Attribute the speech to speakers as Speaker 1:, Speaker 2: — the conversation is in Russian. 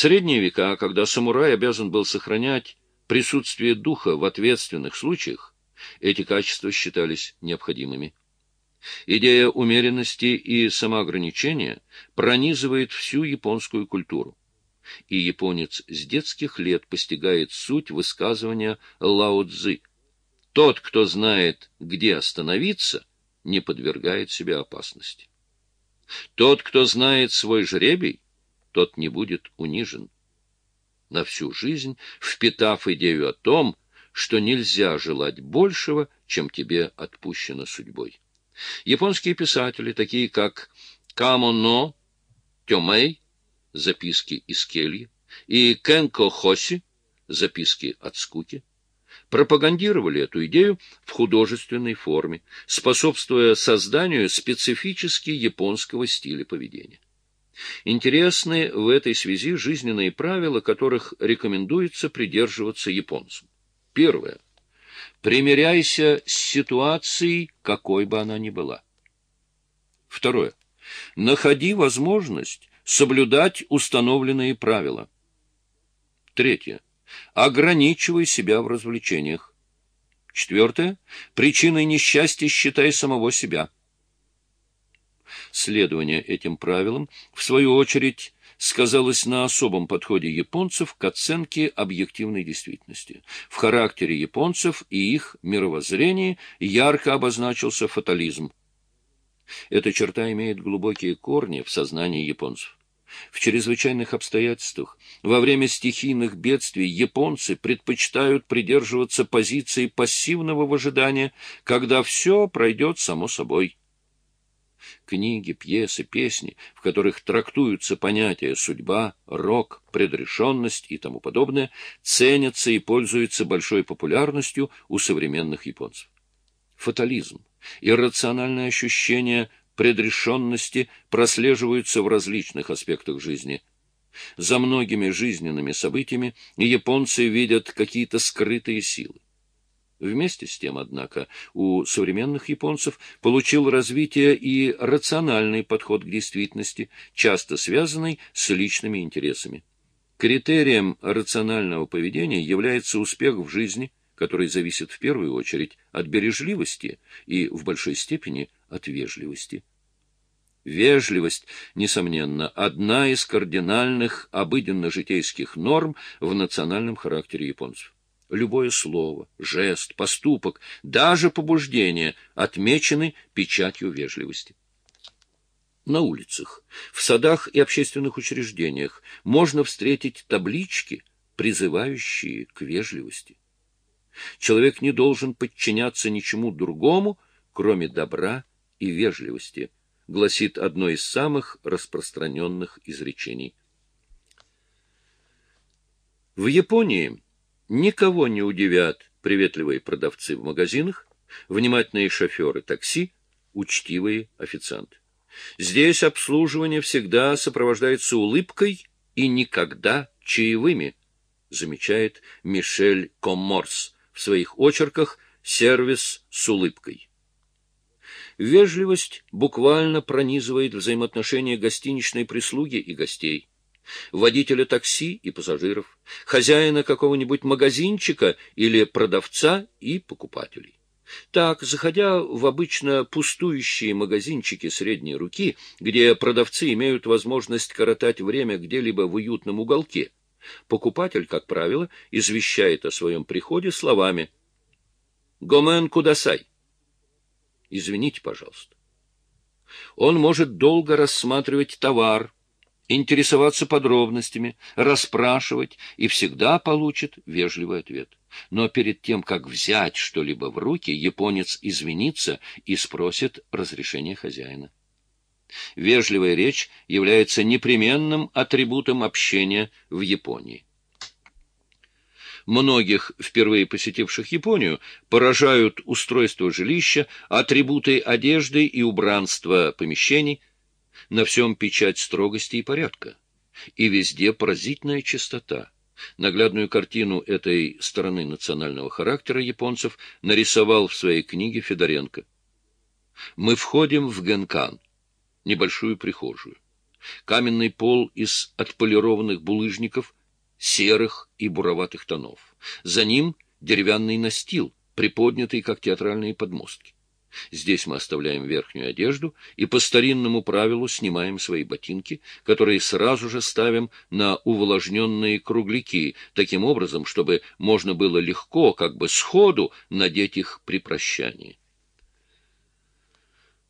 Speaker 1: средние века, когда самурай обязан был сохранять присутствие духа в ответственных случаях, эти качества считались необходимыми. Идея умеренности и самоограничения пронизывает всю японскую культуру. И японец с детских лет постигает суть высказывания Лао Цзы. Тот, кто знает, где остановиться, не подвергает себя опасности. Тот, кто знает свой жребий, тот не будет унижен. На всю жизнь впитав идею о том, что нельзя желать большего, чем тебе отпущено судьбой. Японские писатели, такие как Камоно Тёмэй, записки из кельи, и Кенко Хоси, записки от скуки, пропагандировали эту идею в художественной форме, способствуя созданию специфически японского стиля поведения. Интересны в этой связи жизненные правила, которых рекомендуется придерживаться японцам. Первое. Примеряйся с ситуацией, какой бы она ни была. Второе. Находи возможность соблюдать установленные правила. Третье. Ограничивай себя в развлечениях. Четвертое. Причиной несчастья считай самого себя. Следование этим правилам, в свою очередь, сказалось на особом подходе японцев к оценке объективной действительности. В характере японцев и их мировоззрении ярко обозначился фатализм. Эта черта имеет глубокие корни в сознании японцев. В чрезвычайных обстоятельствах, во время стихийных бедствий японцы предпочитают придерживаться позиции пассивного выжидания, когда все пройдет само собой. Книги, пьесы, песни, в которых трактуются понятия судьба, рок, предрешенность и тому подобное, ценятся и пользуются большой популярностью у современных японцев. Фатализм, иррациональное ощущение предрешенности прослеживаются в различных аспектах жизни. За многими жизненными событиями японцы видят какие-то скрытые силы. Вместе с тем, однако, у современных японцев получил развитие и рациональный подход к действительности, часто связанный с личными интересами. Критерием рационального поведения является успех в жизни, который зависит в первую очередь от бережливости и в большой степени от вежливости. Вежливость, несомненно, одна из кардинальных обыденно-житейских норм в национальном характере японцев. Любое слово, жест, поступок, даже побуждение отмечены печатью вежливости. На улицах, в садах и общественных учреждениях можно встретить таблички, призывающие к вежливости. Человек не должен подчиняться ничему другому, кроме добра и вежливости, гласит одно из самых распространенных изречений. В Японии Никого не удивят приветливые продавцы в магазинах, внимательные шоферы такси, учтивые официанты. Здесь обслуживание всегда сопровождается улыбкой и никогда чаевыми, замечает Мишель Комморс в своих очерках «Сервис с улыбкой». Вежливость буквально пронизывает взаимоотношения гостиничной прислуги и гостей водителя такси и пассажиров, хозяина какого-нибудь магазинчика или продавца и покупателей. Так, заходя в обычно пустующие магазинчики средней руки, где продавцы имеют возможность коротать время где-либо в уютном уголке, покупатель, как правило, извещает о своем приходе словами «Гомен кудасай» — «Извините, пожалуйста». Он может долго рассматривать товар, интересоваться подробностями, расспрашивать и всегда получит вежливый ответ. Но перед тем, как взять что-либо в руки, японец извинится и спросит разрешения хозяина. Вежливая речь является непременным атрибутом общения в Японии. Многих, впервые посетивших Японию, поражают устройство жилища, атрибуты одежды и убранства помещений – на всем печать строгости и порядка. И везде поразительная чистота. Наглядную картину этой стороны национального характера японцев нарисовал в своей книге Федоренко. Мы входим в Генкан, небольшую прихожую. каменный пол из отполированных булыжников, серых и буроватых тонов. За ним деревянный настил, приподнятый, как театральные подмостки. Здесь мы оставляем верхнюю одежду и по старинному правилу снимаем свои ботинки, которые сразу же ставим на увлажненные кругляки, таким образом, чтобы можно было легко, как бы сходу, надеть их при прощании.